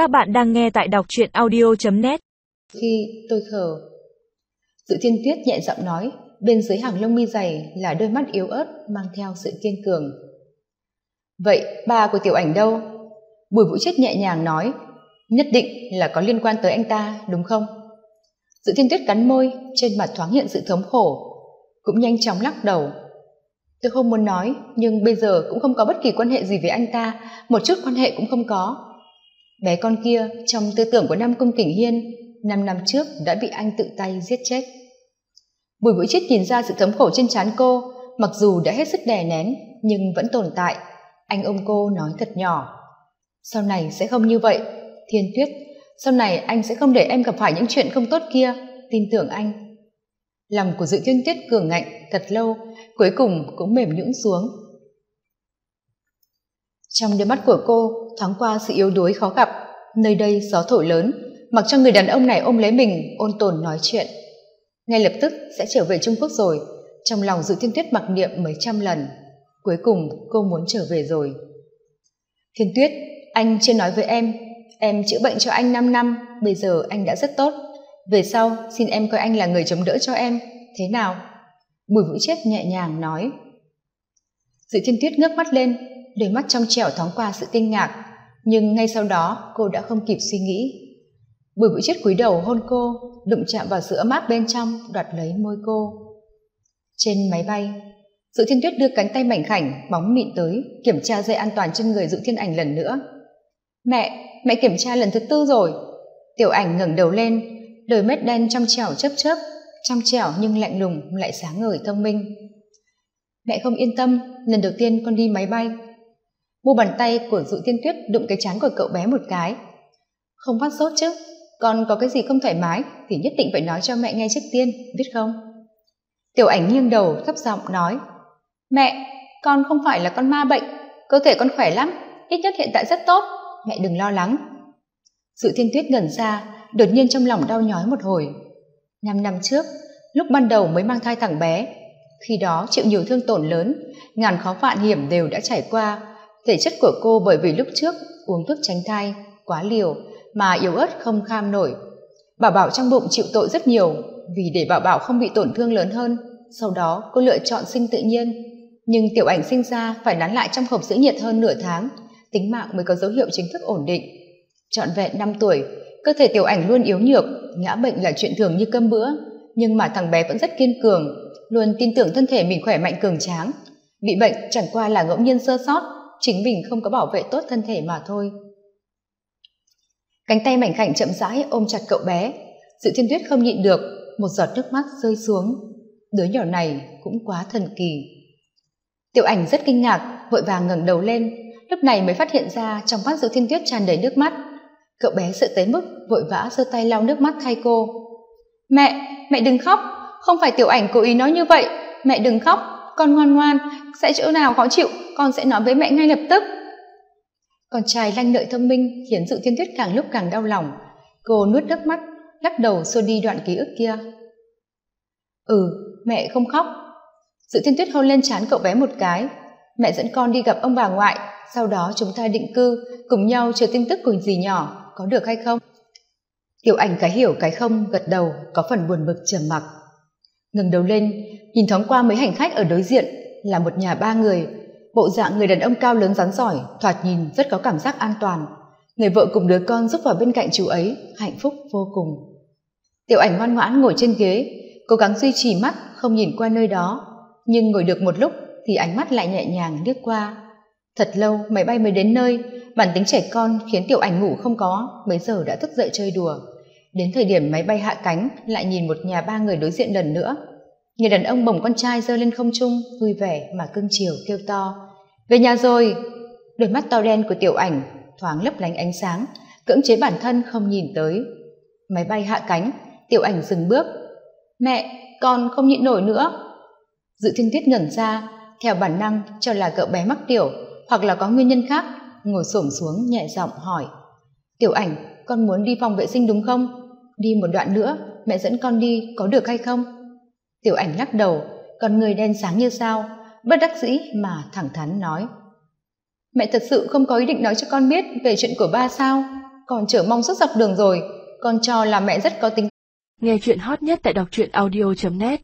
Các bạn đang nghe tại đọc truyện audio.net Khi tôi khờ Sự thiên tuyết nhẹ giọng nói Bên dưới hàng lông mi dày là đôi mắt yếu ớt Mang theo sự kiên cường Vậy ba của tiểu ảnh đâu? Bùi vũ chết nhẹ nhàng nói Nhất định là có liên quan tới anh ta đúng không? Sự thiên tuyết cắn môi Trên mặt thoáng hiện sự thống khổ Cũng nhanh chóng lắc đầu Tôi không muốn nói, nhưng bây giờ cũng không có bất kỳ quan hệ gì với anh ta, một chút quan hệ cũng không có. Bé con kia, trong tư tưởng của Nam Cung Kình Hiên, năm năm trước đã bị anh tự tay giết chết. Bùi Vũ Chết nhìn ra sự thống khổ trên trán cô, mặc dù đã hết sức đè nén, nhưng vẫn tồn tại. Anh ôm cô nói thật nhỏ. Sau này sẽ không như vậy, Thiên Tuyết, sau này anh sẽ không để em gặp phải những chuyện không tốt kia, tin tưởng anh. Lòng của Dự Thiên Tuyết cường ngạnh thật lâu, cuối cùng cũng mềm nhũn xuống trong đôi mắt của cô thoáng qua sự yếu đuối khó gặp nơi đây gió thổi lớn, mặc cho người đàn ông này ôm lấy mình, ôn tồn nói chuyện. Ngay lập tức sẽ trở về trung quốc rồi, trong lòng dự thiên tuyết mặc niệm mấy trăm lần. Cuối cùng cô muốn trở về rồi. Thiên tuyết, anh chưa nói với em. Em chữa bệnh cho anh năm năm, bây giờ anh đã rất tốt. Về sau, xin em coi anh là người chống đỡ cho em. Thế nào? Bùi vũ chết nhẹ nhàng nói. Dự thiên tuyết ngước mắt lên, đôi mắt trong trẻo thoáng qua sự kinh ngạc nhưng ngay sau đó, cô đã không kịp suy nghĩ. Bùi vũ chết cúi đầu hôn cô, đụng chạm vào sự ấm áp bên trong, đoạt lấy môi cô. Trên máy bay dự thiên tuyết đưa cánh tay mảnh khảnh bóng mịn tới, kiểm tra dây an toàn trên người dự thiên ảnh lần nữa. Mẹ mẹ kiểm tra lần thứ tư rồi. Tiểu ảnh ngẩng đầu lên, đôi mắt đen trong trẻo chớp chớp, trong trẻo nhưng lạnh lùng, lại sáng ngời thông minh. Mẹ không yên tâm, lần đầu tiên con đi máy bay mu bàn tay của dụ tiên tuyết đụng cái chán của cậu bé một cái. Không phát sốt chứ? Con có cái gì không thoải mái thì nhất định phải nói cho mẹ nghe trước tiên, biết không? Tiểu ảnh nghiêng đầu, thấp giọng nói, mẹ, con không phải là con ma bệnh, cơ thể con khỏe lắm, ít nhất hiện tại rất tốt, mẹ đừng lo lắng. Sự thiên tuyết ngẩn ra, đột nhiên trong lòng đau nhói một hồi. Năm năm trước, lúc ban đầu mới mang thai thằng bé, khi đó chịu nhiều thương tổn lớn, ngàn khó vạn hiểm đều đã trải qua thể chất của cô bởi vì lúc trước uống thuốc tránh thai quá liều mà yếu ớt không kham nổi. Bảo bảo trong bụng chịu tội rất nhiều vì để bảo bảo không bị tổn thương lớn hơn. Sau đó, cô lựa chọn sinh tự nhiên. Nhưng tiểu ảnh sinh ra phải nán lại trong hộp giữ nhiệt hơn nửa tháng, tính mạng mới có dấu hiệu chính thức ổn định. Trọn vẹn năm tuổi, cơ thể tiểu ảnh luôn yếu nhược, ngã bệnh là chuyện thường như cơm bữa. Nhưng mà thằng bé vẫn rất kiên cường, luôn tin tưởng thân thể mình khỏe mạnh cường tráng. Bị bệnh chẳng qua là ngẫu nhiên sơ sót chính mình không có bảo vệ tốt thân thể mà thôi. Cánh tay mảnh khảnh chậm rãi ôm chặt cậu bé. Sự thiên tuyết không nhịn được, một giọt nước mắt rơi xuống. Đứa nhỏ này cũng quá thần kỳ. Tiểu ảnh rất kinh ngạc, vội vàng ngẩng đầu lên. Lúc này mới phát hiện ra trong mắt dự thiên tuyết tràn đầy nước mắt. Cậu bé sợ tới mức vội vã giơ tay lau nước mắt thay cô. Mẹ mẹ đừng khóc. Không phải tiểu ảnh cố ý nói như vậy. Mẹ đừng khóc con ngoan ngoan, sẽ chỗ nào khó chịu, con sẽ nói với mẹ ngay lập tức. Con trai lanh lợi thông minh khiến dự thiên tuyết càng lúc càng đau lòng. Cô nuốt nước mắt, lắc đầu xua đi đoạn ký ức kia. Ừ mẹ không khóc. Dự thiên tuyết hôn lên trán cậu bé một cái. Mẹ dẫn con đi gặp ông bà ngoại, sau đó chúng ta định cư, cùng nhau chờ tin tức của dì nhỏ, có được hay không? Tiểu ảnh cái hiểu cái không, gật đầu, có phần buồn bực trầm mặc. Ngừng đầu lên nhìn thoáng qua mấy hành khách ở đối diện là một nhà ba người. Bộ dạng người đàn ông cao lớn rắn giỏi, thoạt nhìn rất có cảm giác an toàn. Người vợ cùng đứa con giúp vào bên cạnh chú ấy, hạnh phúc vô cùng. Tiểu ảnh ngoan ngoãn ngồi trên ghế, cố gắng duy trì mắt, không nhìn qua nơi đó. Nhưng ngồi được một lúc thì ánh mắt lại nhẹ nhàng liếc qua. Thật lâu máy bay mới đến nơi, bản tính trẻ con khiến tiểu ảnh ngủ không có, mấy giờ đã thức dậy chơi đùa. Đến thời điểm máy bay hạ cánh, lại nhìn một nhà ba người đối diện lần nữa người đàn ông bồng con trai giơ lên không trung, vui vẻ mà cưng chiều kêu to. Về nhà rồi. Đôi mắt to đen của tiểu ảnh thoáng lấp lánh ánh sáng, cưỡng chế bản thân không nhìn tới. Máy bay hạ cánh, tiểu ảnh dừng bước. Mẹ, con không nhịn nổi nữa. Dự thiên tuyết ngẩn ra, theo bản năng cho là cậu bé mắc tiểu, hoặc là có nguyên nhân khác, ngồi xổm xuống nhẹ giọng hỏi. Tiểu ảnh, con muốn đi phòng vệ sinh đúng không? Đi một đoạn nữa, mẹ dẫn con đi, có được hay không? Tiểu ảnh lắc đầu còn người đen sáng như sao? Bất đắc dĩ mà thẳng thắn nói, mẹ thật sự không có ý định nói cho con biết về chuyện của ba sao? Còn chờ mong suốt dọc đường rồi. Con cho là mẹ rất có tính nghe chuyện hot nhất tại đọc truyện audio net.